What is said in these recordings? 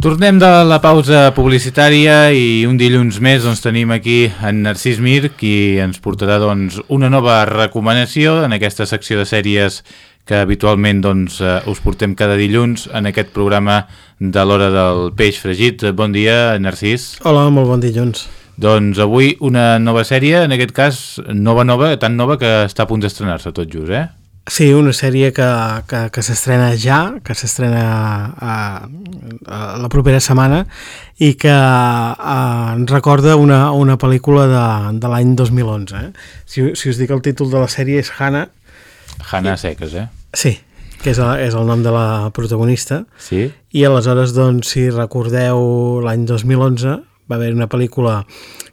Tornem de la pausa publicitària i un dilluns més doncs, tenim aquí en Narcís Mir qui ens portarà doncs, una nova recomanació en aquesta secció de sèries que habitualment doncs, eh, us portem cada dilluns en aquest programa de l'hora del peix fregit. Bon dia, Narcís. Hola, molt bon dilluns. Doncs avui una nova sèrie, en aquest cas nova nova, tan nova que està a punt d'estrenar-se tot just, eh? Sí, una sèrie que, que, que s'estrena ja, que s'estrena a, a la propera setmana i que a, ens recorda una, una pel·lícula de, de l'any 2011. Eh? Si, si us dic el títol de la sèrie és Hannah. Hannah Seques, eh? Sí, que és el, és el nom de la protagonista. Sí. I aleshores, doncs, si recordeu l'any 2011, va haver una pel·lícula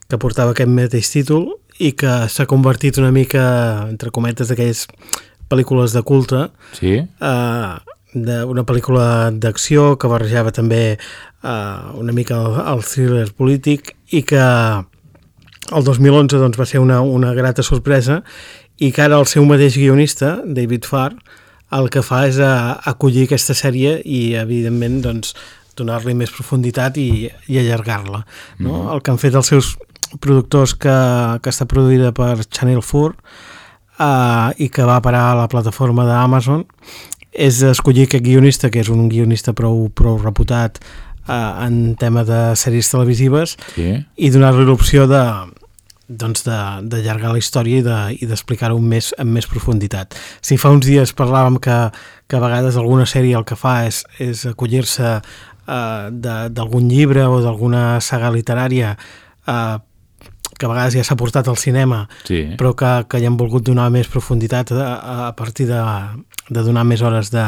que portava aquest mateix títol i que s'ha convertit una mica, entre cometes, d'aquelles pel·lícules de culte, sí. eh, una pel·lícula d'acció que barrejava també eh, una mica el, el thriller polític i que el 2011 doncs, va ser una, una grata sorpresa i que ara el seu mateix guionista, David Farr, el que fa és a, eh, acollir aquesta sèrie i evidentment doncs, donar-li més profunditat i, i allargar-la. No? Mm. El que han fet els seus productors que, que està produïda per Channel 4 uh, i que va parar a la plataforma d'Amazon és escollir aquest guionista, que és un guionista prou, prou reputat uh, en tema de sèries televisives sí. i donar-li l'opció de doncs d'allargar la història i d'explicar-ho de, més, amb més profunditat. Si fa uns dies parlàvem que, que a vegades alguna sèrie el que fa és, és acollir-se uh, d'algun llibre o d'alguna saga literària uh, que a vegades ja s'ha portat al cinema, sí. però que, que hi han volgut donar més profunditat a, a partir de, de donar més hores de,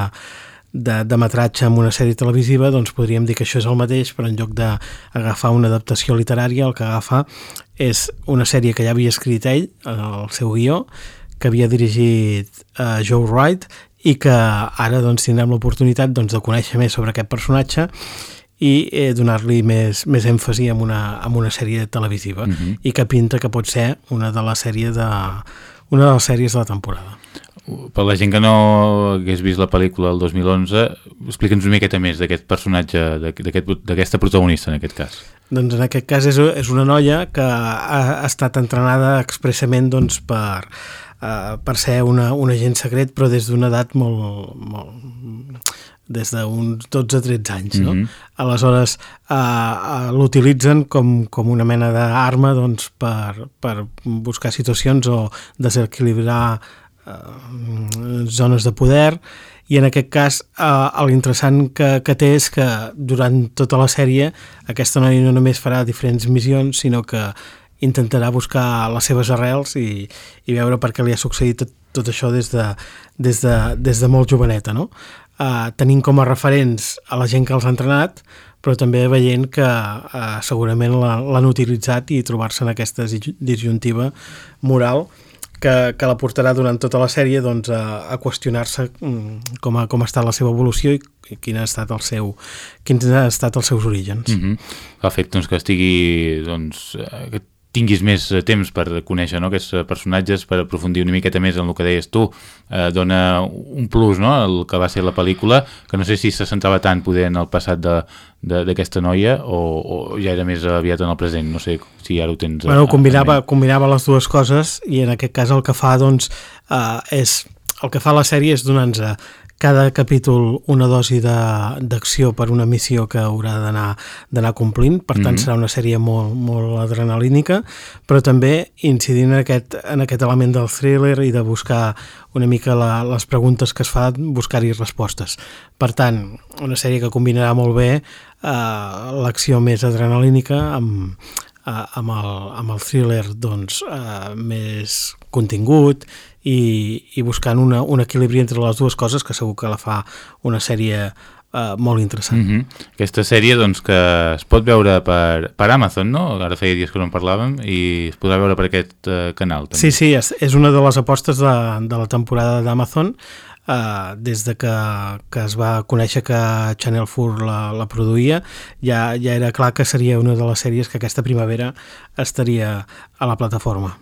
de, de metratge en una sèrie televisiva, doncs podríem dir que això és el mateix, però en lloc d'agafar una adaptació literària, el que agafa és una sèrie que ja havia escrit ell, el seu guió, que havia dirigit uh, Joe Wright i que ara doncs, tindrem l'oportunitat doncs, de conèixer més sobre aquest personatge i eh, donar-li més, més èmfasi en una, en una sèrie televisiva uh -huh. i que pinta que pot ser una de les sèries de una de les sèries de la temporada. Per la gent que no hagués vist la pel·lícula el 2011, explica'ns una miqueta més d'aquest personatge, d'aquesta aquest, protagonista en aquest cas. Doncs en aquest cas és, és una noia que ha, estat entrenada expressament doncs, per, uh, per ser una, un agent secret, però des d'una edat molt, molt, des d'uns 12-13 anys. No? Mm -hmm. Aleshores, uh, uh, l'utilitzen com, com una mena d'arma doncs, per, per buscar situacions o desequilibrar uh, zones de poder i en aquest cas uh, l'interessant que, que té és que durant tota la sèrie aquesta noia no només farà diferents missions sinó que intentarà buscar les seves arrels i, i veure per què li ha succeït tot, tot això des de, des de, des de molt joveneta. No? Eh, tenint com a referents a la gent que els ha entrenat, però també veient que eh, segurament l'han utilitzat i trobar-se en aquesta disjuntiva moral que, que la portarà durant tota la sèrie doncs, a, a qüestionar-se mm, com, a, com ha estat la seva evolució i quin ha estat el seu, quins han estat els seus orígens. Mm -hmm. El fet doncs, que estigui doncs, que tinguis més eh, temps per conèixer no, aquests eh, personatges, per aprofundir una miqueta més en el que deies tu, eh, dona un plus no, el que va ser la pel·lícula, que no sé si se centrava tant poder en el passat d'aquesta noia o, o ja era més aviat en el present, no sé si ara ho tens... Bueno, combinava, combinava les dues coses i en aquest cas el que fa doncs eh, és el que fa la sèrie és donar-nos cada capítol una dosi d'acció per una missió que haurà d'anar complint, per tant mm -hmm. serà una sèrie molt, molt adrenalínica, però també incidint en aquest, en aquest element del thriller i de buscar una mica la, les preguntes que es fa, buscar-hi respostes. Per tant, una sèrie que combinarà molt bé eh, l'acció més adrenalínica amb, eh, amb, el, amb el thriller doncs, eh, més contingut i, i buscant una, un equilibri entre les dues coses que segur que la fa una sèrie uh, molt interessant. Mm -hmm. Aquesta sèrie doncs, que es pot veure per, per Amazon, no? Ara feia dies que no en parlàvem i es podrà veure per aquest uh, canal. També. Sí, sí, és, és una de les apostes de, de la temporada d'Amazon Uh, des de que, que es va conèixer que Channel 4 la, la produïa, ja, ja era clar que seria una de les sèries que aquesta primavera estaria a la plataforma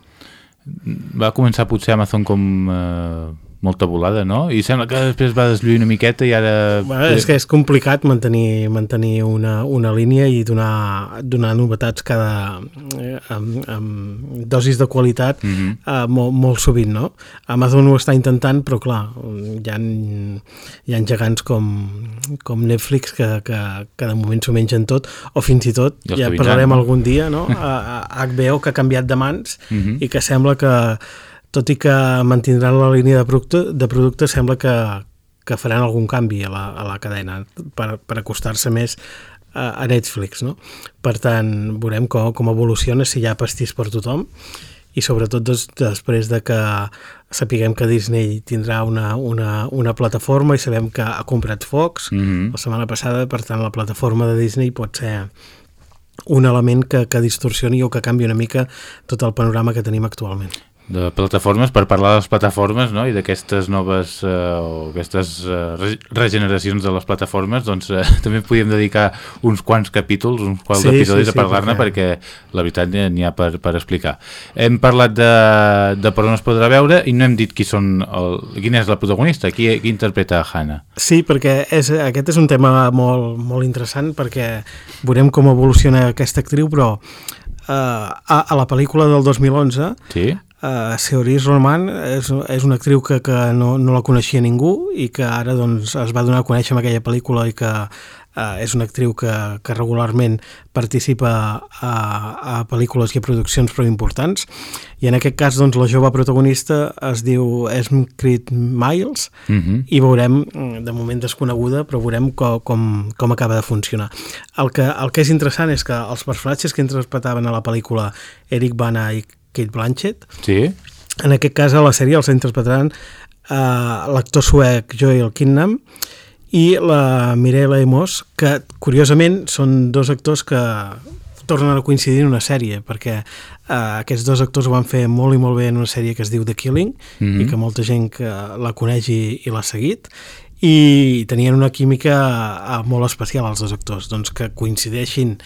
va començar potser Amazon com eh, molta volada, no? I sembla que després va deslluir una miqueta i ara... Bueno, és que és complicat mantenir, mantenir una, una línia i donar, donar novetats cada, eh, amb, amb dosis de qualitat mm -hmm. eh, molt, molt sovint, no? Amazon ho està intentant, però clar, hi ha, hi ha gegants com, com Netflix que, que, que de moment s'ho mengen tot, o fins i tot, ja parlarem no? algun dia, no? A, a HBO que ha canviat de mans mm -hmm. i que sembla que tot i que mantindran la línia de producte, de producte sembla que, que faran algun canvi a la, a la cadena per, per acostar-se més a, a Netflix, no? Per tant, veurem com, com evoluciona, si hi ha pastís per tothom i sobretot des, després de que sapiguem que Disney tindrà una, una, una plataforma i sabem que ha comprat Fox mm -hmm. la setmana passada, per tant la plataforma de Disney pot ser un element que, que distorsioni o que canvi una mica tot el panorama que tenim actualment de plataformes per parlar de les plataformes no? i d'aquestes noves eh, o aquestes eh, regeneracions de les plataformes doncs eh, també podíem dedicar uns quants capítols, uns quants sí, episodis sí, sí, a parlar-ne perquè... perquè la veritat n'hi ha per, per explicar. Hem parlat de, de per on es podrà veure i no hem dit qui són el, quina és la protagonista, qui, qui interpreta a Hannah. Sí, perquè és, aquest és un tema molt, molt interessant perquè veurem com evoluciona aquesta actriu però uh, a, a la pel·lícula del 2011 sí? Uh, Roman és, és una actriu que, que no, no la coneixia ningú i que ara doncs, es va donar a conèixer amb aquella pel·lícula i que uh, és una actriu que, que regularment participa a, a pel·lícules i a produccions prou importants i en aquest cas doncs, la jove protagonista es diu Esmcrit Miles uh mhm. -huh. i veurem, de moment desconeguda, però veurem com, com, com acaba de funcionar. El que, el que és interessant és que els personatges que interpretaven a la pel·lícula Eric Bana i Kate Blanchett. Sí. En aquest cas, a la sèrie els interpretaran uh, l'actor suec Joel Kinnam i la Mireille Emos, que curiosament són dos actors que tornen a coincidir en una sèrie, perquè uh, aquests dos actors ho van fer molt i molt bé en una sèrie que es diu The Killing, mm -hmm. i que molta gent que la coneix i, l'ha seguit, i tenien una química uh, molt especial els dos actors, doncs que coincideixin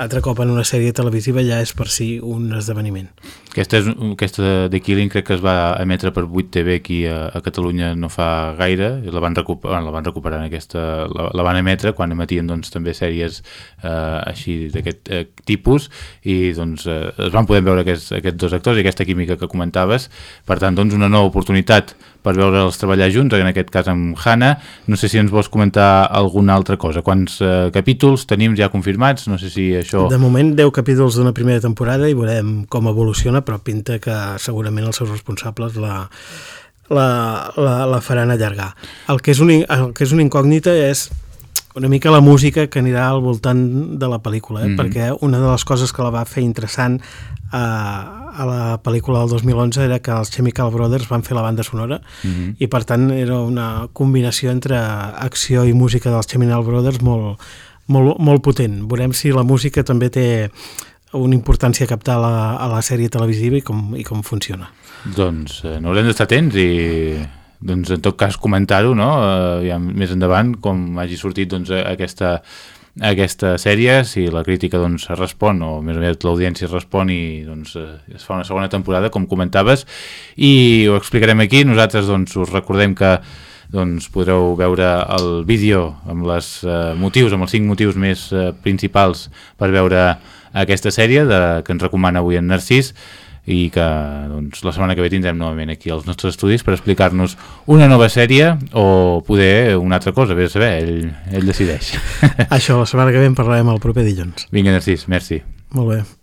altre cop en una sèrie televisiva ja és per si un esdeveniment. Aquesta, és, aquesta de Killing crec que es va emetre per 8TV aquí a, a Catalunya no fa gaire, la van, recuperar, la van recuperar en aquesta, la, la van emetre quan emetien doncs, també sèries eh, així d'aquest eh, tipus i doncs eh, es van poder veure aquests, aquests dos actors i aquesta química que comentaves, per tant doncs una nova oportunitat per veure'ls treballar junts, en aquest cas amb Hanna. No sé si ens vols comentar alguna altra cosa. Quants eh, capítols tenim ja confirmats? No sé si això... De moment 10 capítols d'una primera temporada i veurem com evoluciona, però pinta que segurament els seus responsables la, la, la, la faran allargar. El que és un, el que és una incògnita és una mica la música que anirà al voltant de la pel·lícula, eh? mm -hmm. perquè una de les coses que la va fer interessant a la pel·lícula del 2011 era que els Chemical Brothers van fer la banda sonora mm -hmm. i per tant era una combinació entre acció i música dels Chemical Brothers molt, molt, molt potent. Veurem si la música també té una importància captar a, a la sèrie televisiva i com, i com funciona. Doncs eh, no haurem d'estar atents i doncs en tot cas comentar-ho no? eh, ja més endavant com hagi sortit doncs, aquesta, aquesta sèrie, si la crítica doncs, respon o més o menys l'audiència respon i doncs, eh, es fa una segona temporada com comentaves i ho explicarem aquí, nosaltres doncs, us recordem que doncs podreu veure el vídeo amb els eh, motius, amb els cinc motius més eh, principals per veure aquesta sèrie de, que ens recomana avui en Narcís i que doncs, la setmana que ve tindrem novament aquí als nostres estudis per explicar-nos una nova sèrie o poder una altra cosa, bé a saber, ell, ell decideix. Això, la setmana que ve en parlarem el proper dilluns. Vinga, Narcís, merci. Molt bé.